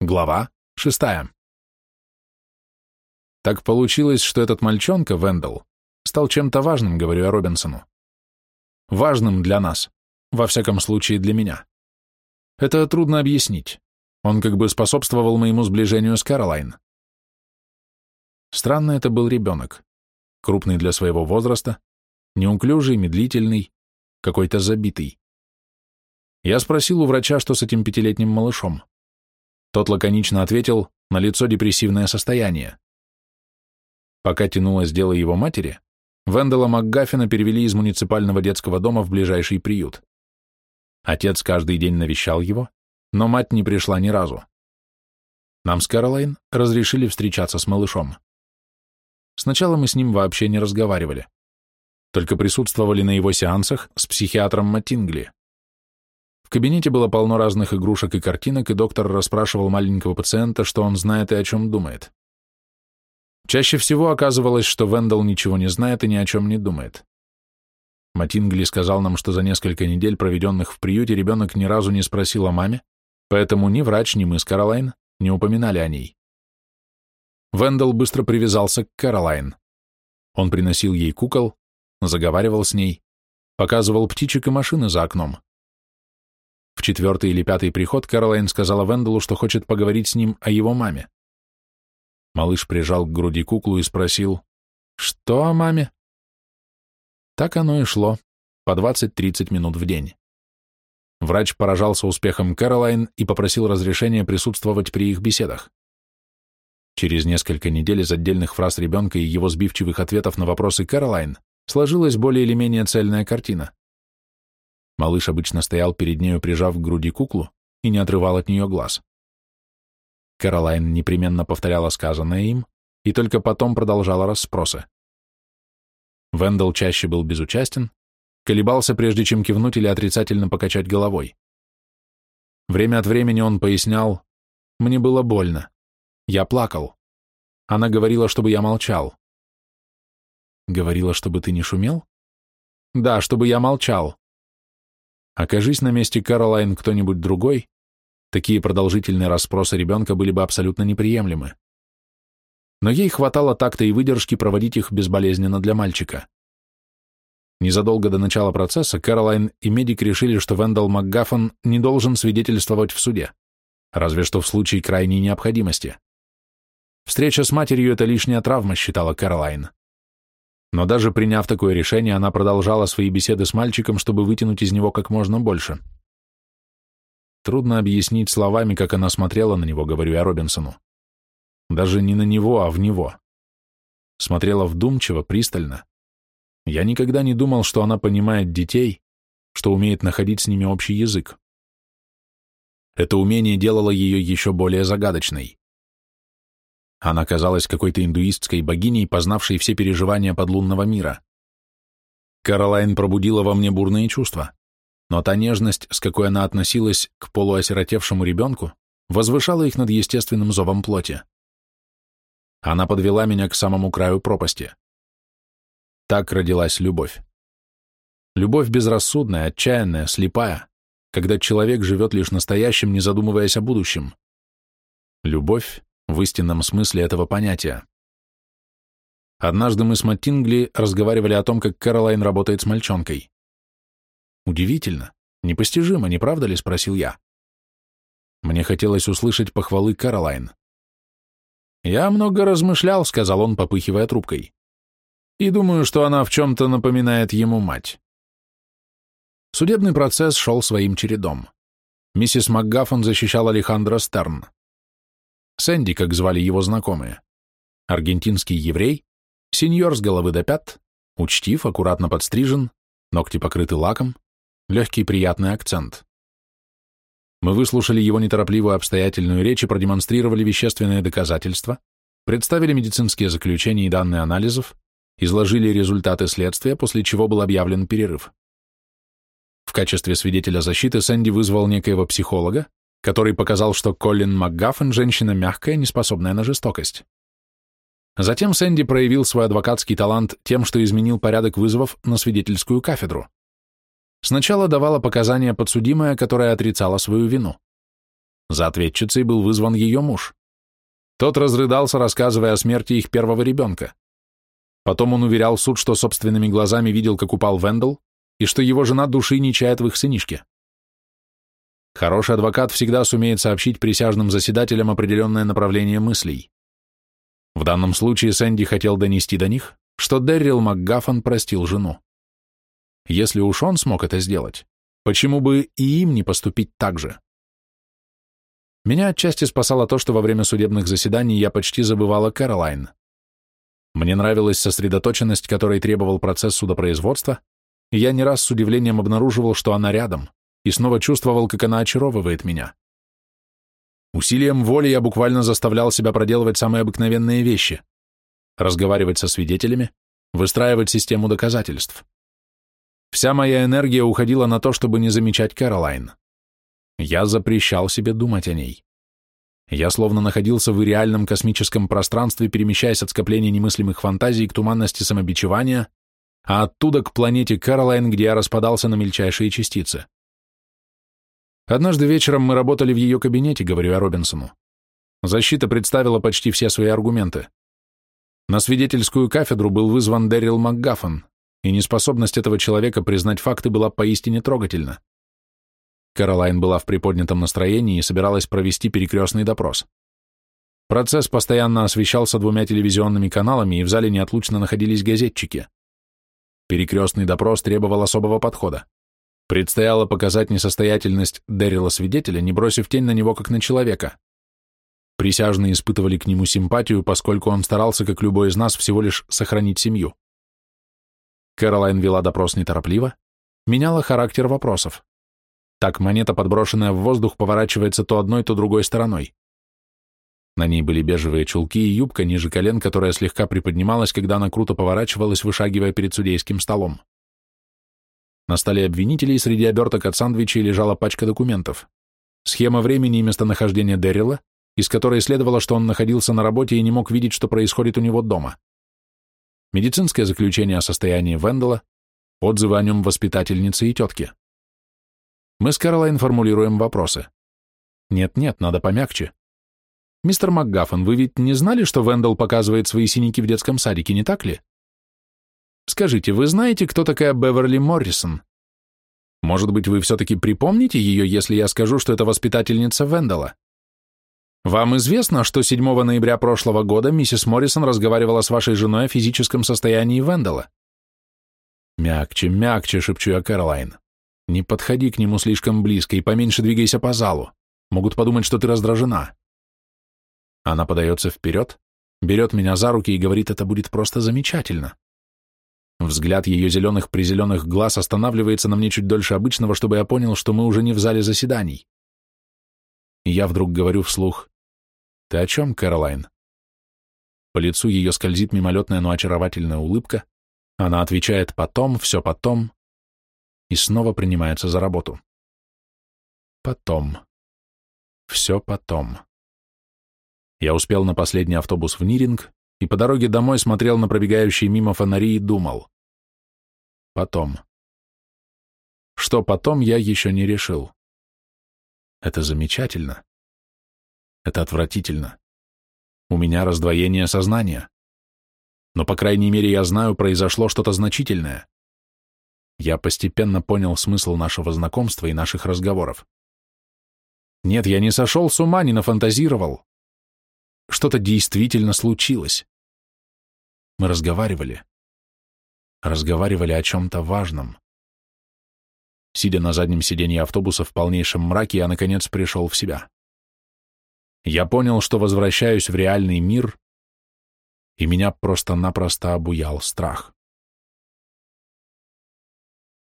Глава шестая. Так получилось, что этот мальчонка, Вендел, стал чем-то важным, говорю я Робинсону. Важным для нас, во всяком случае для меня. Это трудно объяснить. Он как бы способствовал моему сближению с Каролайн. Странно это был ребенок. Крупный для своего возраста, неуклюжий, медлительный, какой-то забитый. Я спросил у врача, что с этим пятилетним малышом. Тот лаконично ответил, на лицо депрессивное состояние. Пока тянулось дело его матери, Вендела МакГаффина перевели из муниципального детского дома в ближайший приют. Отец каждый день навещал его, но мать не пришла ни разу. Нам с Кэролайн разрешили встречаться с малышом. Сначала мы с ним вообще не разговаривали, только присутствовали на его сеансах с психиатром Матингли. В кабинете было полно разных игрушек и картинок, и доктор расспрашивал маленького пациента, что он знает и о чем думает. Чаще всего оказывалось, что Вендел ничего не знает и ни о чем не думает. Матингли сказал нам, что за несколько недель, проведенных в приюте, ребенок ни разу не спросил о маме, поэтому ни врач, ни мы с Каролайн не упоминали о ней. Вендел быстро привязался к Каролайн. Он приносил ей кукол, заговаривал с ней, показывал птичек и машины за окном. Четвертый или пятый приход Кэролайн сказала Венделу, что хочет поговорить с ним о его маме. Малыш прижал к груди куклу и спросил, «Что о маме?» Так оно и шло, по 20-30 минут в день. Врач поражался успехом Кэролайн и попросил разрешения присутствовать при их беседах. Через несколько недель из отдельных фраз ребенка и его сбивчивых ответов на вопросы Кэролайн сложилась более или менее цельная картина. Малыш обычно стоял перед нею, прижав к груди куклу, и не отрывал от нее глаз. Каролайн непременно повторяла сказанное им, и только потом продолжала расспросы. Вендел чаще был безучастен, колебался, прежде чем кивнуть или отрицательно покачать головой. Время от времени он пояснял, «Мне было больно. Я плакал. Она говорила, чтобы я молчал». «Говорила, чтобы ты не шумел?» «Да, чтобы я молчал. Окажись на месте Каролайн кто-нибудь другой, такие продолжительные расспросы ребенка были бы абсолютно неприемлемы. Но ей хватало такта и выдержки проводить их безболезненно для мальчика. Незадолго до начала процесса Кэролайн и медик решили, что Вендел МакГаффон не должен свидетельствовать в суде, разве что в случае крайней необходимости. Встреча с матерью – это лишняя травма, считала Кэролайн. Но даже приняв такое решение, она продолжала свои беседы с мальчиком, чтобы вытянуть из него как можно больше. Трудно объяснить словами, как она смотрела на него, говорю я Робинсону. Даже не на него, а в него. Смотрела вдумчиво, пристально. Я никогда не думал, что она понимает детей, что умеет находить с ними общий язык. Это умение делало ее еще более загадочной. Она казалась какой-то индуистской богиней, познавшей все переживания подлунного мира. Каролайн пробудила во мне бурные чувства, но та нежность, с какой она относилась к полуосиротевшему ребенку, возвышала их над естественным зовом плоти. Она подвела меня к самому краю пропасти. Так родилась любовь. Любовь безрассудная, отчаянная, слепая, когда человек живет лишь настоящим, не задумываясь о будущем. Любовь, в истинном смысле этого понятия. Однажды мы с Маттингли разговаривали о том, как Кэролайн работает с мальчонкой. «Удивительно, непостижимо, не правда ли?» — спросил я. Мне хотелось услышать похвалы Кэролайн. «Я много размышлял», — сказал он, попыхивая трубкой. «И думаю, что она в чем-то напоминает ему мать». Судебный процесс шел своим чередом. Миссис МакГаффон защищала Алехандро Стерн. Сэнди, как звали его знакомые. Аргентинский еврей, сеньор с головы до пят, учтив, аккуратно подстрижен, ногти покрыты лаком, легкий приятный акцент. Мы выслушали его неторопливую обстоятельную речь и продемонстрировали вещественные доказательства, представили медицинские заключения и данные анализов, изложили результаты следствия, после чего был объявлен перерыв. В качестве свидетеля защиты Сэнди вызвал некоего психолога, который показал, что Колин МакГаффен – женщина мягкая, неспособная на жестокость. Затем Сэнди проявил свой адвокатский талант тем, что изменил порядок вызовов на свидетельскую кафедру. Сначала давала показания подсудимая, которая отрицала свою вину. За ответчицей был вызван ее муж. Тот разрыдался, рассказывая о смерти их первого ребенка. Потом он уверял суд, что собственными глазами видел, как упал Вендел, и что его жена души не чает в их сынишке. Хороший адвокат всегда сумеет сообщить присяжным заседателям определенное направление мыслей. В данном случае Сэнди хотел донести до них, что Дэррил МакГаффан простил жену. Если уж он смог это сделать, почему бы и им не поступить так же? Меня отчасти спасало то, что во время судебных заседаний я почти забывала Кэролайн. Мне нравилась сосредоточенность, которой требовал процесс судопроизводства, и я не раз с удивлением обнаруживал, что она рядом, и снова чувствовал, как она очаровывает меня. Усилием воли я буквально заставлял себя проделывать самые обыкновенные вещи — разговаривать со свидетелями, выстраивать систему доказательств. Вся моя энергия уходила на то, чтобы не замечать Кэролайн. Я запрещал себе думать о ней. Я словно находился в реальном космическом пространстве, перемещаясь от скопления немыслимых фантазий к туманности самобичевания, а оттуда к планете Кэролайн, где я распадался на мельчайшие частицы. Однажды вечером мы работали в ее кабинете, говорю я Робинсону. Защита представила почти все свои аргументы. На свидетельскую кафедру был вызван Дэрил МакГаффан, и неспособность этого человека признать факты была поистине трогательна. Каролайн была в приподнятом настроении и собиралась провести перекрестный допрос. Процесс постоянно освещался двумя телевизионными каналами, и в зале неотлучно находились газетчики. Перекрестный допрос требовал особого подхода. Предстояло показать несостоятельность Дэрила свидетеля, не бросив тень на него как на человека. Присяжные испытывали к нему симпатию, поскольку он старался, как любой из нас, всего лишь сохранить семью. Кэролайн вела допрос неторопливо, меняла характер вопросов. Так монета, подброшенная в воздух, поворачивается то одной, то другой стороной. На ней были бежевые чулки и юбка ниже колен, которая слегка приподнималась, когда она круто поворачивалась, вышагивая перед судейским столом. На столе обвинителей среди оберток от сандвичей лежала пачка документов. Схема времени и местонахождения Дэрила, из которой следовало, что он находился на работе и не мог видеть, что происходит у него дома. Медицинское заключение о состоянии Вендела, отзывы о нем воспитательницы и тетки. Мы с Каролайн формулируем вопросы. Нет-нет, надо помягче. Мистер МакГаффен, вы ведь не знали, что Вендел показывает свои синяки в детском садике, не так ли? Скажите, вы знаете, кто такая Беверли Моррисон? Может быть, вы все-таки припомните ее, если я скажу, что это воспитательница Вендела? Вам известно, что 7 ноября прошлого года миссис Моррисон разговаривала с вашей женой о физическом состоянии Вендела? Мягче, мягче, шепчу я Кэролайн. Не подходи к нему слишком близко и поменьше двигайся по залу. Могут подумать, что ты раздражена. Она подается вперед, берет меня за руки и говорит, это будет просто замечательно. Взгляд ее зеленых-призеленых глаз останавливается на мне чуть дольше обычного, чтобы я понял, что мы уже не в зале заседаний. Я вдруг говорю вслух, «Ты о чем, Кэролайн?» По лицу ее скользит мимолетная, но очаровательная улыбка. Она отвечает «потом», «все потом» и снова принимается за работу. Потом. Все потом. Я успел на последний автобус в Ниринг, и по дороге домой смотрел на пробегающие мимо фонари и думал. Потом. Что потом, я еще не решил. Это замечательно. Это отвратительно. У меня раздвоение сознания. Но, по крайней мере, я знаю, произошло что-то значительное. Я постепенно понял смысл нашего знакомства и наших разговоров. Нет, я не сошел с ума, не нафантазировал. Что-то действительно случилось. Мы разговаривали. Разговаривали о чем-то важном. Сидя на заднем сиденье автобуса в полнейшем мраке, я, наконец, пришел в себя. Я понял, что возвращаюсь в реальный мир, и меня просто-напросто обуял страх.